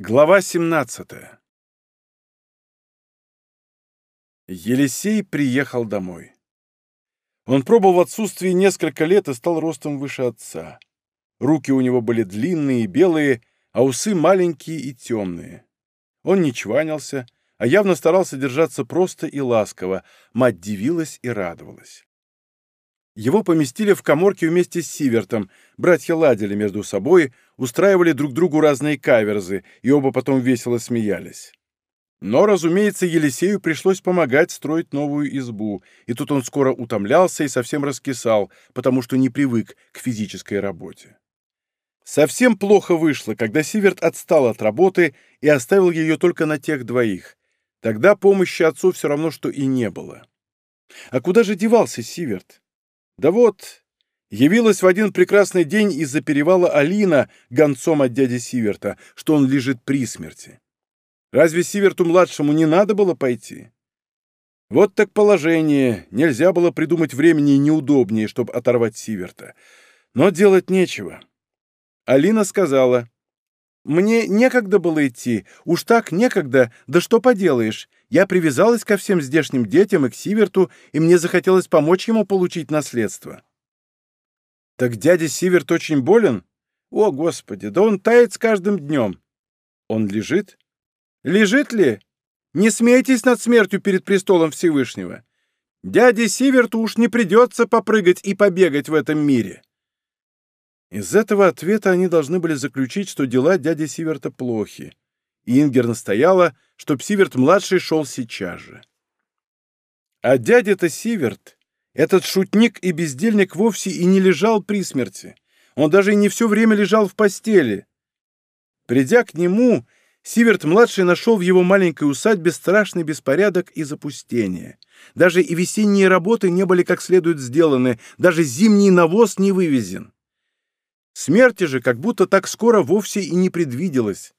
Глава 17 Елисей приехал домой. Он пробыл в отсутствии несколько лет и стал ростом выше отца. Руки у него были длинные и белые, а усы маленькие и темные. Он не чванился, а явно старался держаться просто и ласково. Мать дивилась и радовалась. Его поместили в коморке вместе с Сивертом, братья ладили между собой, устраивали друг другу разные каверзы, и оба потом весело смеялись. Но, разумеется, Елисею пришлось помогать строить новую избу, и тут он скоро утомлялся и совсем раскисал, потому что не привык к физической работе. Совсем плохо вышло, когда Сиверт отстал от работы и оставил ее только на тех двоих. Тогда помощи отцу все равно, что и не было. А куда же девался Сиверт? Да вот, явилась в один прекрасный день из-за перевала Алина гонцом от дяди Сиверта, что он лежит при смерти. Разве Сиверту-младшему не надо было пойти? Вот так положение. Нельзя было придумать времени неудобнее, чтобы оторвать Сиверта. Но делать нечего. Алина сказала, «Мне некогда было идти. Уж так некогда. Да что поделаешь. Я привязалась ко всем здешним детям и к Сиверту, и мне захотелось помочь ему получить наследство. Так дядя Сиверт очень болен? О, Господи, да он тает с каждым днем. Он лежит? Лежит ли? Не смейтесь над смертью перед престолом Всевышнего. Дяде Сиверту уж не придется попрыгать и побегать в этом мире. Из этого ответа они должны были заключить, что дела дяди Сиверта плохи. Ингер настояла, чтоб Сиверт-младший шел сейчас же. А дядя-то Сиверт, этот шутник и бездельник вовсе и не лежал при смерти. Он даже и не все время лежал в постели. Придя к нему, Сиверт-младший нашел в его маленькой усадьбе страшный беспорядок и запустение. Даже и весенние работы не были как следует сделаны, даже зимний навоз не вывезен. Смерти же как будто так скоро вовсе и не предвиделось.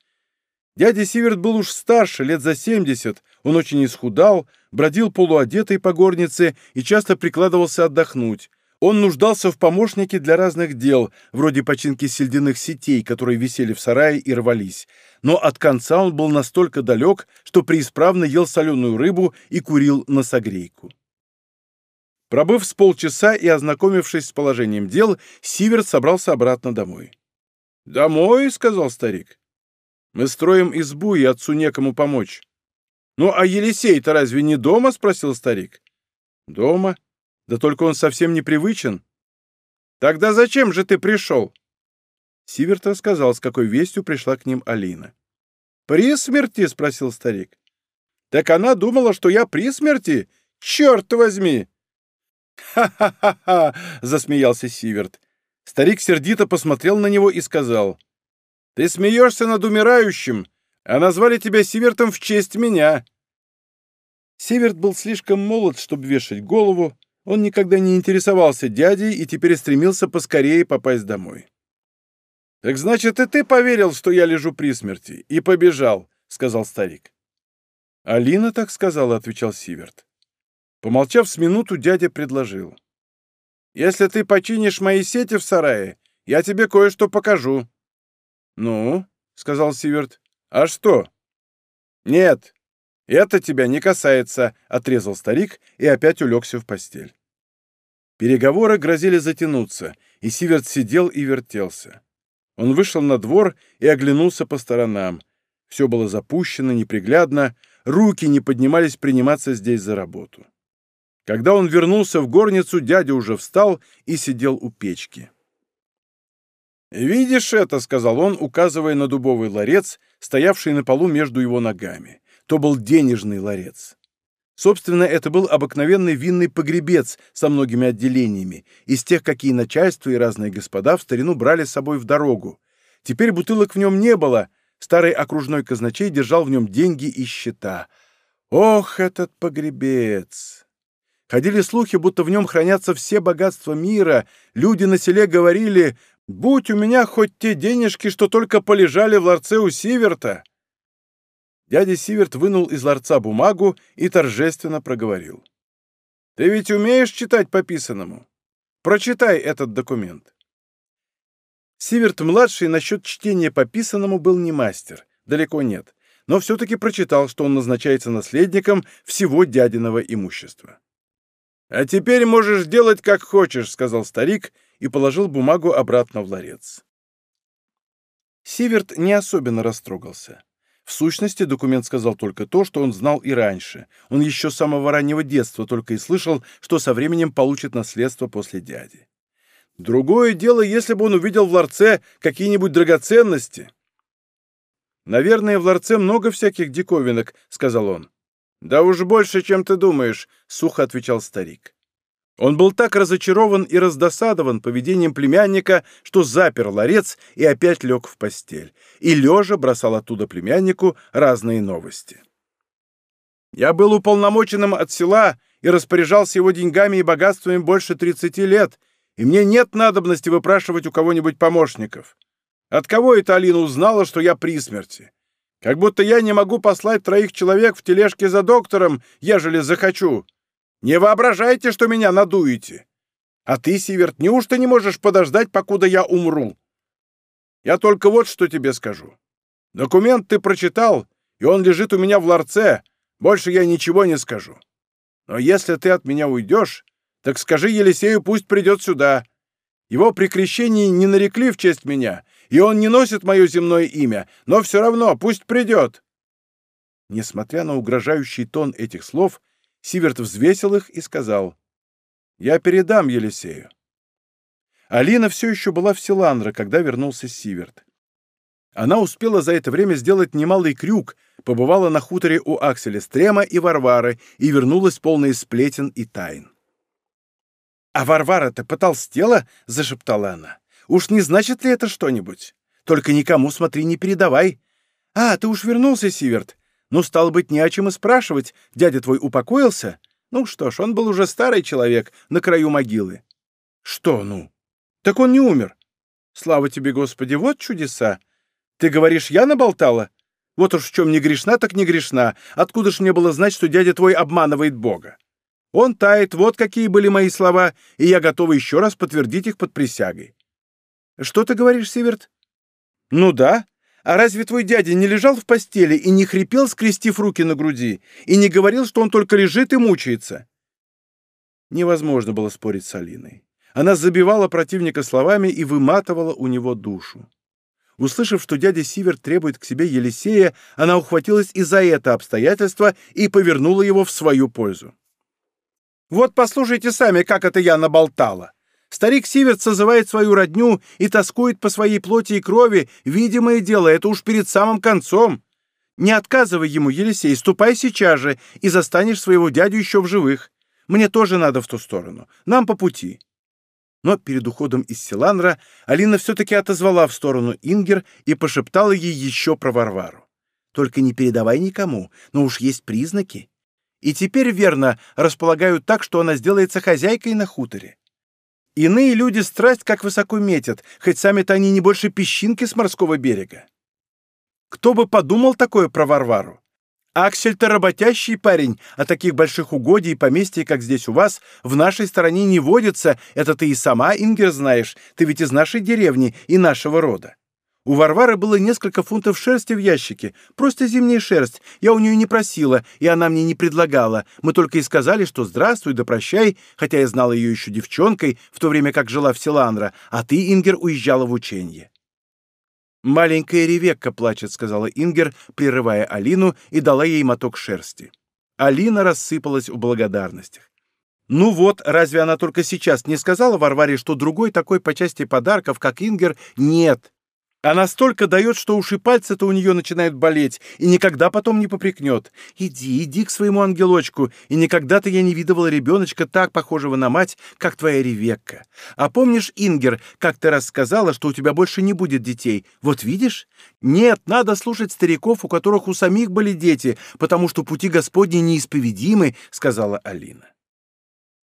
Дядя Сиверт был уж старше, лет за семьдесят, он очень исхудал, бродил полуодетый по горнице и часто прикладывался отдохнуть. Он нуждался в помощнике для разных дел, вроде починки сельдяных сетей, которые висели в сарае и рвались. Но от конца он был настолько далек, что преисправно ел соленую рыбу и курил носогрейку. Пробыв с полчаса и ознакомившись с положением дел, Сиверт собрался обратно домой. «Домой?» — сказал старик. Мы строим избу, и отцу некому помочь. Ну, а Елисей-то разве не дома? — спросил старик. Дома? Да только он совсем непривычен. Тогда зачем же ты пришел? Сиверт рассказал, с какой вестью пришла к ним Алина. «При смерти?» — спросил старик. «Так она думала, что я при смерти? Черт возьми!» «Ха-ха-ха-ха!» — засмеялся Сиверт. Старик сердито посмотрел на него и сказал. Ты смеешься над умирающим, а назвали тебя Сивертом в честь меня. Северт был слишком молод, чтобы вешать голову, он никогда не интересовался дядей и теперь стремился поскорее попасть домой. «Так значит, и ты поверил, что я лежу при смерти, и побежал», — сказал старик. «Алина так сказала», — отвечал Сиверт. Помолчав с минуту, дядя предложил. «Если ты починишь мои сети в сарае, я тебе кое-что покажу». «Ну?» — сказал Сиверт. «А что?» «Нет, это тебя не касается», — отрезал старик и опять улегся в постель. Переговоры грозили затянуться, и Сиверт сидел и вертелся. Он вышел на двор и оглянулся по сторонам. Все было запущено, неприглядно, руки не поднимались приниматься здесь за работу. Когда он вернулся в горницу, дядя уже встал и сидел у печки. «Видишь это?» — сказал он, указывая на дубовый ларец, стоявший на полу между его ногами. То был денежный ларец. Собственно, это был обыкновенный винный погребец со многими отделениями, из тех, какие начальство и разные господа в старину брали с собой в дорогу. Теперь бутылок в нем не было, старый окружной казначей держал в нем деньги и счета. Ох, этот погребец! Ходили слухи, будто в нем хранятся все богатства мира. Люди на селе говорили, Будь у меня хоть те денежки, что только полежали в ларце у Сиверта!» Дядя Сиверт вынул из ларца бумагу и торжественно проговорил. «Ты ведь умеешь читать по писанному? Прочитай этот документ». Сиверт-младший насчет чтения по писанному был не мастер, далеко нет, но все-таки прочитал, что он назначается наследником всего дядиного имущества. «А теперь можешь делать, как хочешь», — сказал старик и положил бумагу обратно в ларец. Сиверт не особенно растрогался. В сущности, документ сказал только то, что он знал и раньше. Он еще с самого раннего детства только и слышал, что со временем получит наследство после дяди. Другое дело, если бы он увидел в ларце какие-нибудь драгоценности. «Наверное, в ларце много всяких диковинок», — сказал он. «Да уж больше, чем ты думаешь», — сухо отвечал старик. Он был так разочарован и раздосадован поведением племянника, что запер ларец и опять лег в постель, и лежа бросал оттуда племяннику разные новости. «Я был уполномоченным от села и распоряжался его деньгами и богатствами больше 30 лет, и мне нет надобности выпрашивать у кого-нибудь помощников. От кого эта Алина узнала, что я при смерти? Как будто я не могу послать троих человек в тележке за доктором, ежели захочу. Не воображайте, что меня надуете. А ты, Сиверт, неужто не можешь подождать, покуда я умру? Я только вот что тебе скажу. Документ ты прочитал, и он лежит у меня в ларце. Больше я ничего не скажу. Но если ты от меня уйдешь, так скажи Елисею, пусть придет сюда. Его при крещении не нарекли в честь меня, и он не носит мое земное имя, но все равно пусть придет». Несмотря на угрожающий тон этих слов, Сиверт взвесил их и сказал, «Я передам Елисею». Алина все еще была в Силандро, когда вернулся Сиверт. Она успела за это время сделать немалый крюк, побывала на хуторе у Акселя Стрема и Варвары и вернулась полной сплетен и тайн. «А Варвара-то потолстела?» — зашептала она. «Уж не значит ли это что-нибудь? Только никому, смотри, не передавай. А, ты уж вернулся, Сиверт. Ну, стало быть, не о чем и спрашивать. Дядя твой упокоился? Ну что ж, он был уже старый человек, на краю могилы. Что ну? Так он не умер. Слава тебе, Господи, вот чудеса. Ты говоришь, я наболтала? Вот уж в чем не грешна, так не грешна. Откуда ж мне было знать, что дядя твой обманывает Бога? Он тает, вот какие были мои слова, и я готова еще раз подтвердить их под присягой. Что ты говоришь, Сиверт? Ну да, а разве твой дядя не лежал в постели и не хрипел, скрестив руки на груди, и не говорил, что он только лежит и мучается?» Невозможно было спорить с Алиной. Она забивала противника словами и выматывала у него душу. Услышав, что дядя Сивер требует к себе Елисея, она ухватилась и за это обстоятельство и повернула его в свою пользу. «Вот послушайте сами, как это я наболтала. Старик Сиверт созывает свою родню и тоскует по своей плоти и крови. Видимое дело, это уж перед самым концом. Не отказывай ему, Елисей, ступай сейчас же и застанешь своего дядю еще в живых. Мне тоже надо в ту сторону. Нам по пути». Но перед уходом из Силанра Алина все-таки отозвала в сторону Ингер и пошептала ей еще про Варвару. «Только не передавай никому, но уж есть признаки. И теперь, верно, располагают так, что она сделается хозяйкой на хуторе. Иные люди страсть как высоко метят, хоть сами-то они не больше песчинки с морского берега. Кто бы подумал такое про Варвару? Аксель-то работящий парень, а таких больших угодий и поместьй, как здесь у вас, в нашей стороне не водится. Это ты и сама, Ингер, знаешь. Ты ведь из нашей деревни и нашего рода. У Варвары было несколько фунтов шерсти в ящике. Просто зимняя шерсть. Я у нее не просила, и она мне не предлагала. Мы только и сказали, что здравствуй да прощай, хотя я знала ее еще девчонкой, в то время как жила в Селандро, а ты, Ингер, уезжала в ученье. «Маленькая Ревекка плачет», — сказала Ингер, прерывая Алину, и дала ей моток шерсти. Алина рассыпалась в благодарностях. Ну вот, разве она только сейчас не сказала Варваре, что другой такой по части подарков, как Ингер, нет? Она столько дает, что уж и пальцы-то у нее начинают болеть, и никогда потом не попрекнет. Иди, иди к своему ангелочку, и никогда-то я не видывала ребеночка так похожего на мать, как твоя Ревекка. А помнишь, Ингер, как ты рассказала, что у тебя больше не будет детей? Вот видишь? Нет, надо слушать стариков, у которых у самих были дети, потому что пути Господни неисповедимы, — сказала Алина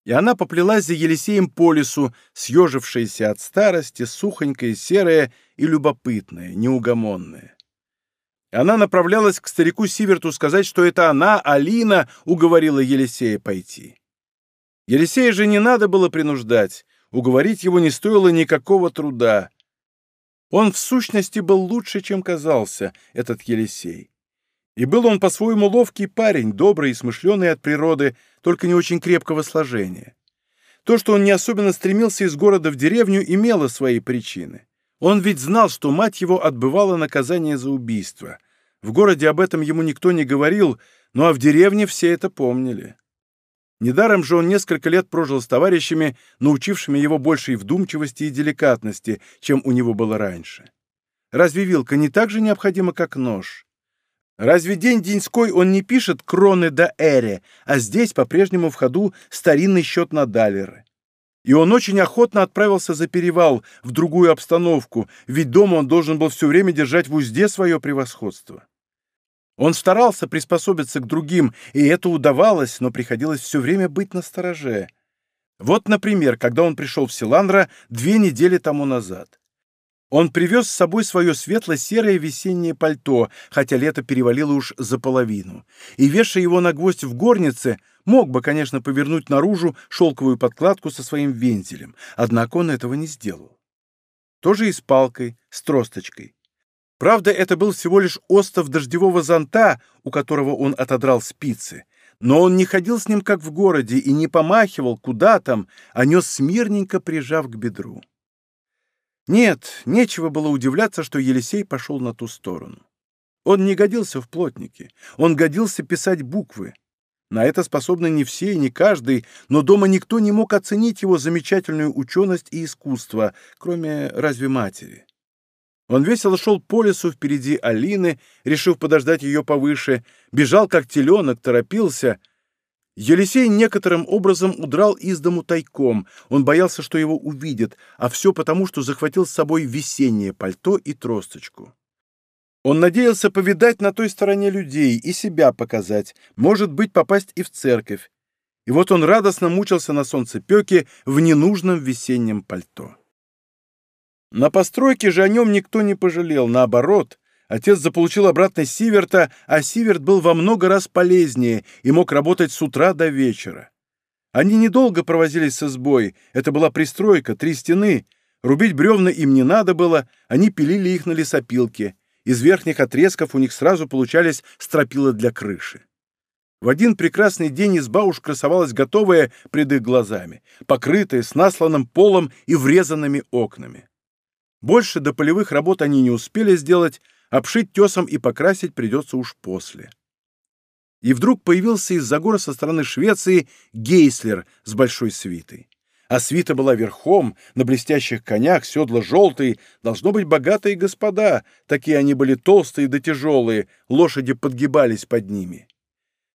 и она поплелась за Елисеем по лесу, съежившаяся от старости, сухонькая, серая и любопытная, неугомонная. Она направлялась к старику Сиверту сказать, что это она, Алина, уговорила Елисея пойти. Елисея же не надо было принуждать, уговорить его не стоило никакого труда. Он в сущности был лучше, чем казался, этот Елисей. И был он по-своему ловкий парень, добрый и смышленый от природы, только не очень крепкого сложения. То, что он не особенно стремился из города в деревню, имело свои причины. Он ведь знал, что мать его отбывала наказание за убийство. В городе об этом ему никто не говорил, ну а в деревне все это помнили. Недаром же он несколько лет прожил с товарищами, научившими его большей вдумчивости и деликатности, чем у него было раньше. Разве вилка не так же необходима, как нож? Разве день-деньской он не пишет кроны до эре, а здесь по-прежнему в ходу старинный счет на далеры? И он очень охотно отправился за перевал, в другую обстановку, ведь дома он должен был все время держать в узде свое превосходство. Он старался приспособиться к другим, и это удавалось, но приходилось все время быть настороже. Вот, например, когда он пришел в Силандра две недели тому назад. Он привез с собой свое светло-серое весеннее пальто, хотя лето перевалило уж за половину, и, вешая его на гвоздь в горнице, мог бы, конечно, повернуть наружу шелковую подкладку со своим вензелем, однако он этого не сделал. Тоже и с палкой, с тросточкой. Правда, это был всего лишь остов дождевого зонта, у которого он отодрал спицы, но он не ходил с ним, как в городе, и не помахивал куда там, а нес смирненько, прижав к бедру. Нет, нечего было удивляться, что Елисей пошел на ту сторону. Он не годился в плотнике, он годился писать буквы. На это способны не все и не каждый, но дома никто не мог оценить его замечательную ученость и искусство, кроме разве матери. Он весело шел по лесу впереди Алины, решив подождать ее повыше, бежал как теленок, торопился. Елисей некоторым образом удрал из дому тайком, он боялся, что его увидят, а все потому, что захватил с собой весеннее пальто и тросточку. Он надеялся повидать на той стороне людей и себя показать, может быть, попасть и в церковь. И вот он радостно мучился на солнцепеке в ненужном весеннем пальто. На постройке же о нем никто не пожалел, наоборот. Отец заполучил обратно Сиверта, а Сиверт был во много раз полезнее и мог работать с утра до вечера. Они недолго провозились с избой, это была пристройка, три стены. Рубить бревна им не надо было, они пилили их на лесопилке. Из верхних отрезков у них сразу получались стропила для крыши. В один прекрасный день изба уж красовалась готовая пред их глазами, покрытая с насланным полом и врезанными окнами. Больше до полевых работ они не успели сделать, обшить тесом и покрасить придется уж после. И вдруг появился из-за гор со стороны Швеции Гейслер с большой свитой. А свита была верхом, на блестящих конях, седла желтые, должно быть богатые господа, такие они были толстые да тяжелые, лошади подгибались под ними.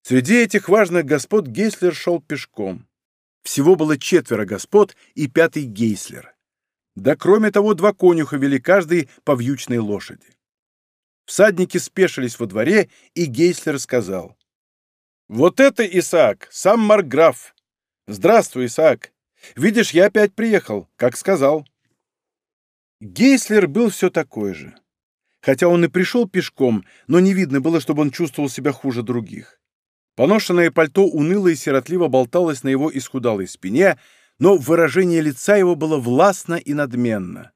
Среди этих важных господ Гейслер шел пешком. Всего было четверо господ и пятый Гейслер. Да кроме того, два конюха вели каждый по вьючной лошади. Всадники спешились во дворе, и Гейслер сказал. «Вот это Исаак, сам Маркграф! Здравствуй, Исаак! Видишь, я опять приехал, как сказал». Гейслер был все такой же. Хотя он и пришел пешком, но не видно было, чтобы он чувствовал себя хуже других. Поношенное пальто уныло и сиротливо болталось на его исхудалой спине, но выражение лица его было властно и надменно.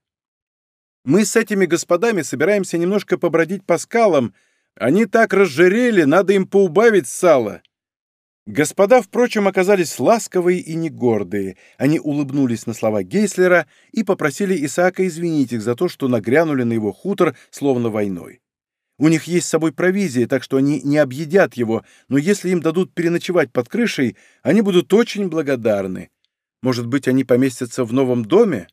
«Мы с этими господами собираемся немножко побродить по скалам. Они так разжирели, надо им поубавить сало». Господа, впрочем, оказались ласковые и негордые. Они улыбнулись на слова Гейслера и попросили Исаака извинить их за то, что нагрянули на его хутор, словно войной. У них есть с собой провизия, так что они не объедят его, но если им дадут переночевать под крышей, они будут очень благодарны. Может быть, они поместятся в новом доме?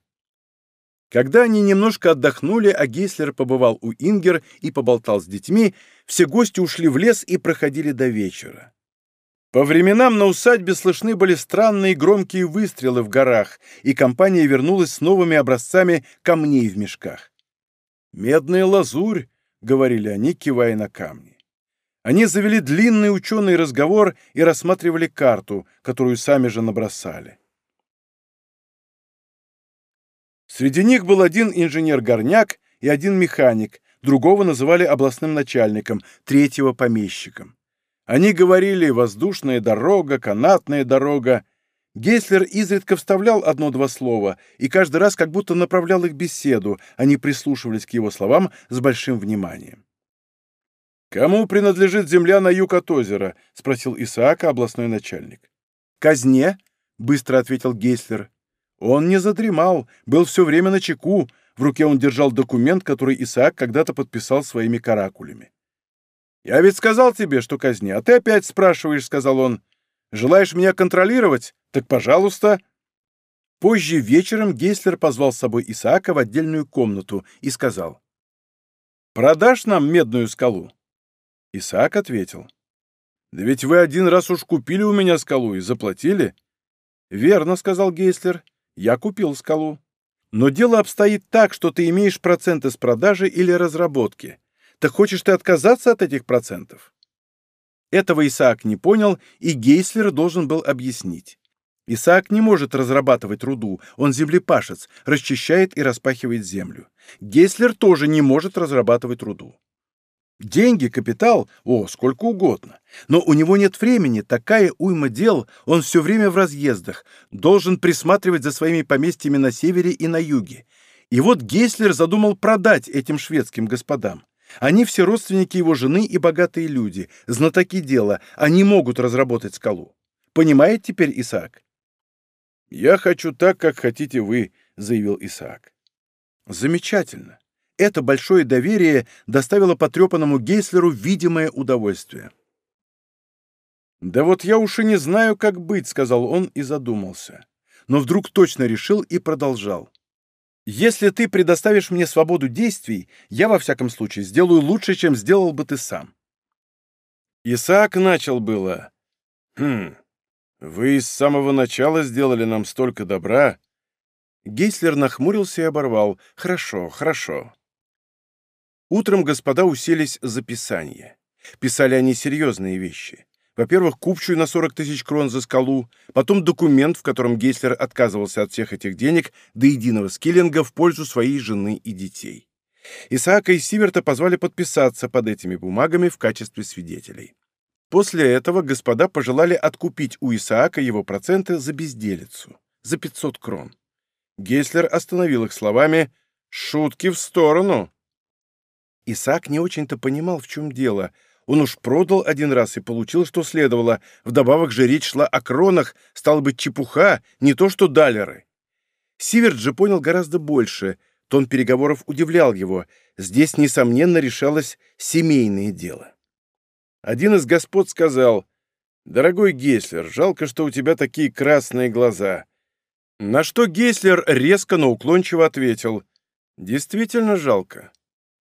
Когда они немножко отдохнули, а Гейслер побывал у Ингер и поболтал с детьми, все гости ушли в лес и проходили до вечера. По временам на усадьбе слышны были странные громкие выстрелы в горах, и компания вернулась с новыми образцами камней в мешках. «Медная лазурь», — говорили они, кивая на камни. Они завели длинный ученый разговор и рассматривали карту, которую сами же набросали. Среди них был один инженер-горняк и один механик, другого называли областным начальником, третьего — помещиком. Они говорили «воздушная дорога», «канатная дорога». Гейслер изредка вставлял одно-два слова и каждый раз как будто направлял их беседу, они прислушивались к его словам с большим вниманием. «Кому принадлежит земля на юг от озера?» — спросил Исаака областной начальник. «Казне», — быстро ответил Гейслер. Он не задремал, был все время на чеку, в руке он держал документ, который Исаак когда-то подписал своими каракулями. «Я ведь сказал тебе, что казни, а ты опять спрашиваешь», — сказал он. «Желаешь меня контролировать? Так пожалуйста». Позже вечером Гейслер позвал с собой Исаака в отдельную комнату и сказал. «Продашь нам медную скалу?» Исаак ответил. «Да ведь вы один раз уж купили у меня скалу и заплатили». «Верно», — сказал Гейслер. «Я купил скалу. Но дело обстоит так, что ты имеешь проценты с продажи или разработки. Так хочешь ты отказаться от этих процентов?» Этого Исаак не понял, и Гейслер должен был объяснить. Исаак не может разрабатывать руду, он землепашец, расчищает и распахивает землю. Гейслер тоже не может разрабатывать руду. Деньги, капитал, о, сколько угодно. Но у него нет времени, такая уйма дел, он все время в разъездах, должен присматривать за своими поместьями на севере и на юге. И вот Гейслер задумал продать этим шведским господам. Они все родственники его жены и богатые люди, знатоки дела, они могут разработать скалу. Понимает теперь Исаак? «Я хочу так, как хотите вы», — заявил Исаак. «Замечательно это большое доверие доставило потрепанному Гейслеру видимое удовольствие. «Да вот я уж и не знаю, как быть», — сказал он и задумался. Но вдруг точно решил и продолжал. «Если ты предоставишь мне свободу действий, я, во всяком случае, сделаю лучше, чем сделал бы ты сам». Исаак начал было. «Хм, вы с самого начала сделали нам столько добра». Гейслер нахмурился и оборвал. «Хорошо, хорошо. Утром господа уселись за писание. Писали они серьезные вещи. Во-первых, купчую на 40 тысяч крон за скалу, потом документ, в котором Гейслер отказывался от всех этих денег до единого скиллинга в пользу своей жены и детей. Исаака и Сиверта позвали подписаться под этими бумагами в качестве свидетелей. После этого господа пожелали откупить у Исаака его проценты за безделицу, за 500 крон. Гейслер остановил их словами «Шутки в сторону! Исаак не очень-то понимал, в чем дело. Он уж продал один раз и получил, что следовало. Вдобавок же речь шла о кронах, стало быть, чепуха, не то что далеры. Сиверт же понял гораздо больше. Тон переговоров удивлял его. Здесь, несомненно, решалось семейное дело. Один из господ сказал, «Дорогой Геслер, жалко, что у тебя такие красные глаза». На что Геслер резко, но уклончиво ответил, «Действительно жалко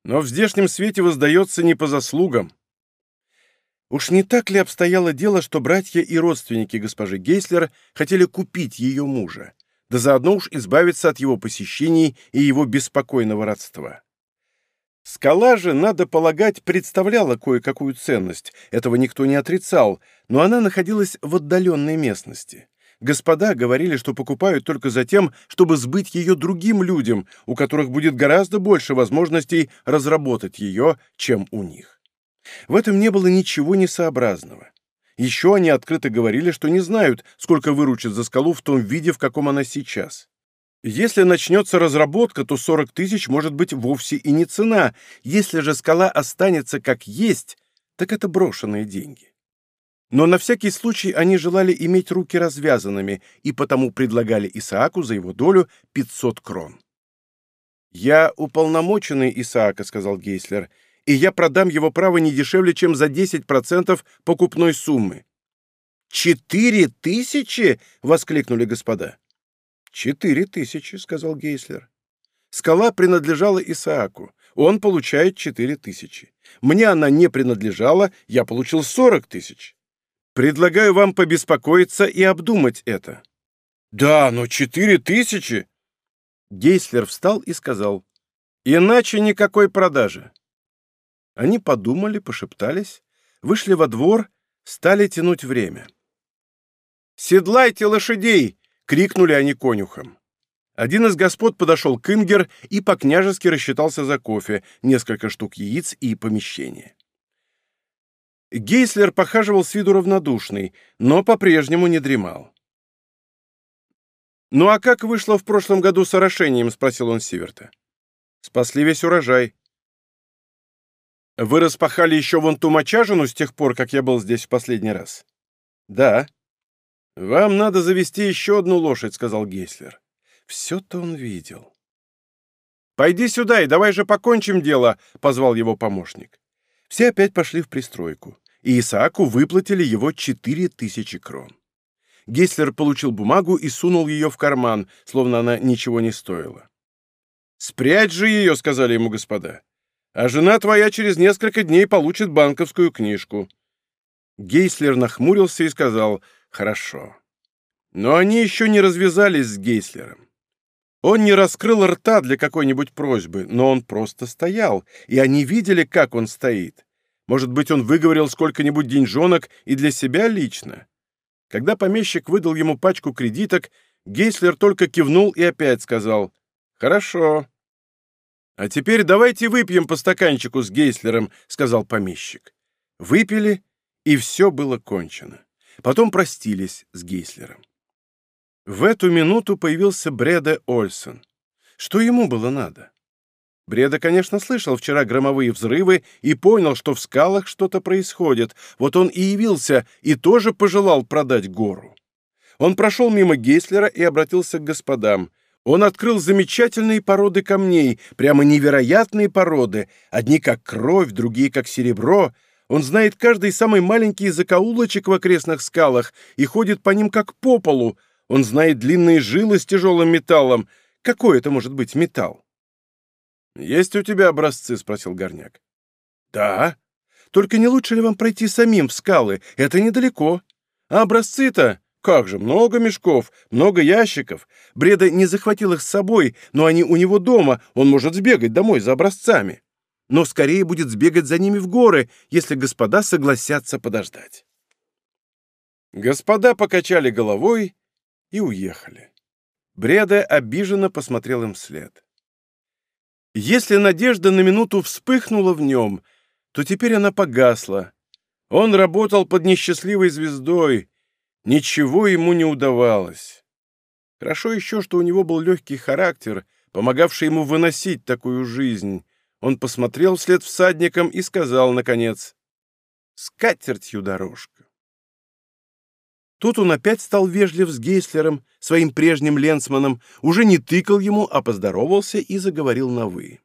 но в здешнем свете воздается не по заслугам. Уж не так ли обстояло дело, что братья и родственники госпожи Гейслер хотели купить ее мужа, да заодно уж избавиться от его посещений и его беспокойного родства? Скала же, надо полагать, представляла кое-какую ценность, этого никто не отрицал, но она находилась в отдаленной местности. Господа говорили, что покупают только за тем, чтобы сбыть ее другим людям, у которых будет гораздо больше возможностей разработать ее, чем у них. В этом не было ничего несообразного. Еще они открыто говорили, что не знают, сколько выручат за скалу в том виде, в каком она сейчас. Если начнется разработка, то 40 тысяч может быть вовсе и не цена. Если же скала останется как есть, так это брошенные деньги. Но на всякий случай они желали иметь руки развязанными и потому предлагали Исааку за его долю 500 крон. «Я уполномоченный Исаака», — сказал Гейслер, «и я продам его право не дешевле, чем за 10% покупной суммы». «Четыре тысячи?» — воскликнули господа. «Четыре тысячи», — сказал Гейслер. «Скала принадлежала Исааку. Он получает четыре тысячи. Мне она не принадлежала, я получил сорок тысяч. Предлагаю вам побеспокоиться и обдумать это». «Да, но четыре тысячи!» Гейслер встал и сказал, «Иначе никакой продажи». Они подумали, пошептались, вышли во двор, стали тянуть время. «Седлайте лошадей!» — крикнули они конюхам. Один из господ подошел к Ингер и по-княжески рассчитался за кофе, несколько штук яиц и помещение. Гейслер похаживал с виду равнодушный, но по-прежнему не дремал. «Ну а как вышло в прошлом году с орошением?» — спросил он Сиверта. «Спасли весь урожай». «Вы распахали еще вон ту мочажину с тех пор, как я был здесь в последний раз?» «Да». «Вам надо завести еще одну лошадь», — сказал Гейслер. Все-то он видел. «Пойди сюда и давай же покончим дело», — позвал его помощник. Все опять пошли в пристройку, и Исааку выплатили его четыре тысячи крон. Гейслер получил бумагу и сунул ее в карман, словно она ничего не стоила. «Спрячь же ее», — сказали ему господа. «А жена твоя через несколько дней получит банковскую книжку». Гейслер нахмурился и сказал «Хорошо». Но они еще не развязались с Гейслером. Он не раскрыл рта для какой-нибудь просьбы, но он просто стоял, и они видели, как он стоит. Может быть, он выговорил сколько-нибудь деньжонок и для себя лично. Когда помещик выдал ему пачку кредиток, Гейслер только кивнул и опять сказал «Хорошо». «А теперь давайте выпьем по стаканчику с Гейслером», — сказал помещик. Выпили, и все было кончено. Потом простились с Гейслером. В эту минуту появился Бреда Ольсон. Что ему было надо? Бреда, конечно, слышал вчера громовые взрывы и понял, что в скалах что-то происходит. Вот он и явился, и тоже пожелал продать гору. Он прошел мимо Гейслера и обратился к господам. Он открыл замечательные породы камней, прямо невероятные породы, одни как кровь, другие как серебро. Он знает каждый самый маленький закоулочек в окрестных скалах и ходит по ним как по полу, он знает длинные жилы с тяжелым металлом. Какой это может быть металл? «Есть у тебя образцы?» — спросил Горняк. «Да. Только не лучше ли вам пройти самим в скалы? Это недалеко. А образцы-то? Как же, много мешков, много ящиков. Бреда не захватил их с собой, но они у него дома, он может сбегать домой за образцами. Но скорее будет сбегать за ними в горы, если господа согласятся подождать». Господа покачали головой и уехали. Бреда обиженно посмотрел им вслед. Если надежда на минуту вспыхнула в нем, то теперь она погасла. Он работал под несчастливой звездой, ничего ему не удавалось. Хорошо еще, что у него был легкий характер, помогавший ему выносить такую жизнь. Он посмотрел вслед всадникам и сказал, наконец, «С катертью дорожка». Тут он опять стал вежлив с Гейслером, своим прежним ленсманом, уже не тыкал ему, а поздоровался и заговорил на «вы».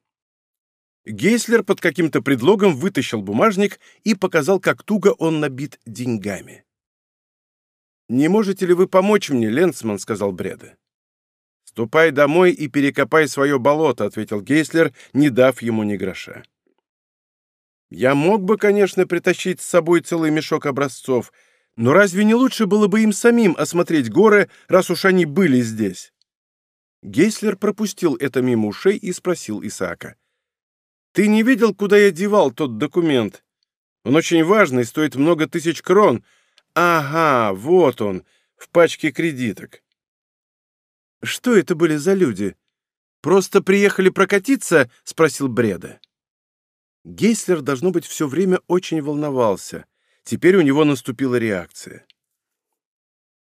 Гейслер под каким-то предлогом вытащил бумажник и показал, как туго он набит деньгами. «Не можете ли вы помочь мне, Ленсман?» — сказал Бреда. «Ступай домой и перекопай свое болото», — ответил Гейслер, не дав ему ни гроша. «Я мог бы, конечно, притащить с собой целый мешок образцов», но разве не лучше было бы им самим осмотреть горы, раз уж они были здесь? Гейслер пропустил это мимо ушей и спросил Исаака. «Ты не видел, куда я девал тот документ? Он очень важный, стоит много тысяч крон. Ага, вот он, в пачке кредиток». «Что это были за люди? Просто приехали прокатиться?» — спросил Бреда. Гейслер, должно быть, все время очень волновался — Теперь у него наступила реакция.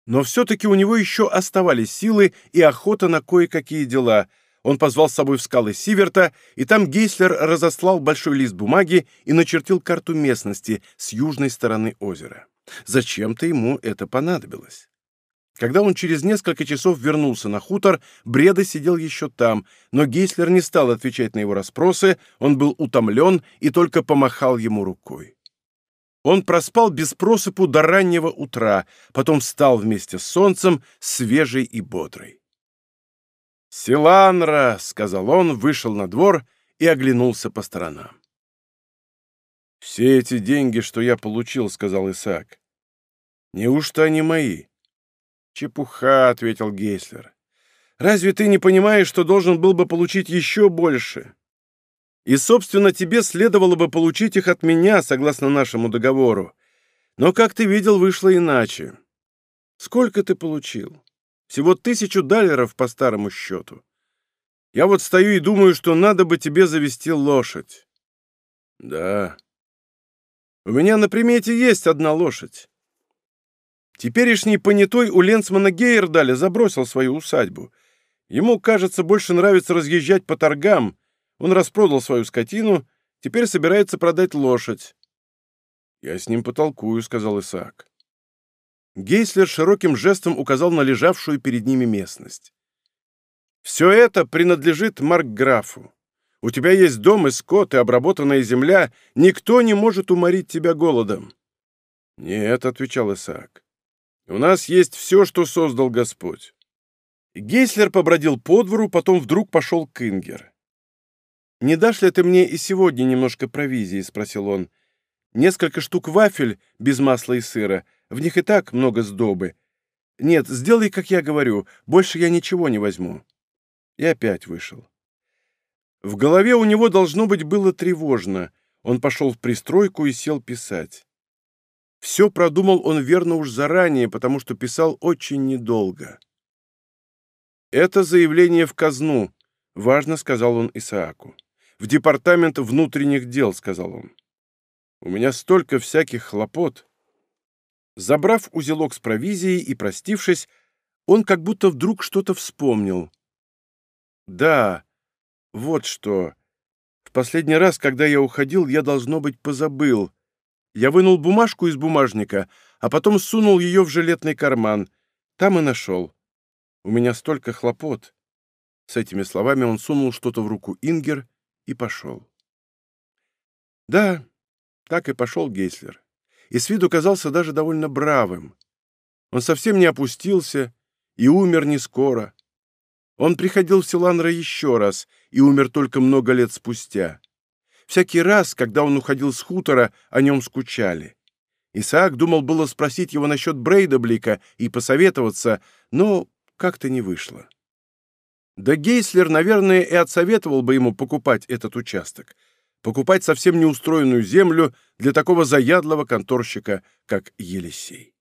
Но все-таки у него еще оставались силы и охота на кое-какие дела. Он позвал с собой в скалы Сиверта, и там Гейслер разослал большой лист бумаги и начертил карту местности с южной стороны озера. Зачем-то ему это понадобилось. Когда он через несколько часов вернулся на хутор, Бреда сидел еще там, но Гейслер не стал отвечать на его расспросы, он был утомлен и только помахал ему рукой. Он проспал без просыпу до раннего утра, потом встал вместе с солнцем, свежий и бодрый. «Силанра!» — сказал он, вышел на двор и оглянулся по сторонам. «Все эти деньги, что я получил», — сказал Исаак. «Неужто они мои?» «Чепуха», — ответил Гейслер. «Разве ты не понимаешь, что должен был бы получить еще больше?» И, собственно, тебе следовало бы получить их от меня, согласно нашему договору. Но, как ты видел, вышло иначе. Сколько ты получил? Всего тысячу даллеров по старому счету. Я вот стою и думаю, что надо бы тебе завести лошадь. Да. У меня на примете есть одна лошадь. Теперешний понятой у Ленсмана Гейердаля забросил свою усадьбу. Ему, кажется, больше нравится разъезжать по торгам. Он распродал свою скотину, теперь собирается продать лошадь. «Я с ним потолкую», — сказал Исаак. Гейслер широким жестом указал на лежавшую перед ними местность. «Все это принадлежит Маркграфу. У тебя есть дом и скот, и обработанная земля. Никто не может уморить тебя голодом». «Нет», — отвечал Исаак. «У нас есть все, что создал Господь». Гейслер побродил по двору, потом вдруг пошел к Ингер. «Не дашь ли ты мне и сегодня немножко провизии?» — спросил он. «Несколько штук вафель без масла и сыра. В них и так много сдобы. Нет, сделай, как я говорю. Больше я ничего не возьму». И опять вышел. В голове у него, должно быть, было тревожно. Он пошел в пристройку и сел писать. Все продумал он верно уж заранее, потому что писал очень недолго. «Это заявление в казну», — важно сказал он Исааку. «В департамент внутренних дел», — сказал он. «У меня столько всяких хлопот». Забрав узелок с провизией и простившись, он как будто вдруг что-то вспомнил. «Да, вот что. В последний раз, когда я уходил, я, должно быть, позабыл. Я вынул бумажку из бумажника, а потом сунул ее в жилетный карман. Там и нашел. У меня столько хлопот. С этими словами он сунул что-то в руку Ингер и пошел. Да, так и пошел Гейслер. И с виду казался даже довольно бравым. Он совсем не опустился и умер не скоро. Он приходил в Селланро еще раз и умер только много лет спустя. Всякий раз, когда он уходил с хутора, о нем скучали. Исаак думал было спросить его насчет Брейдаблика и посоветоваться, но как-то не вышло. Да Гейслер, наверное, и отсоветовал бы ему покупать этот участок. Покупать совсем неустроенную землю для такого заядлого конторщика, как Елисей.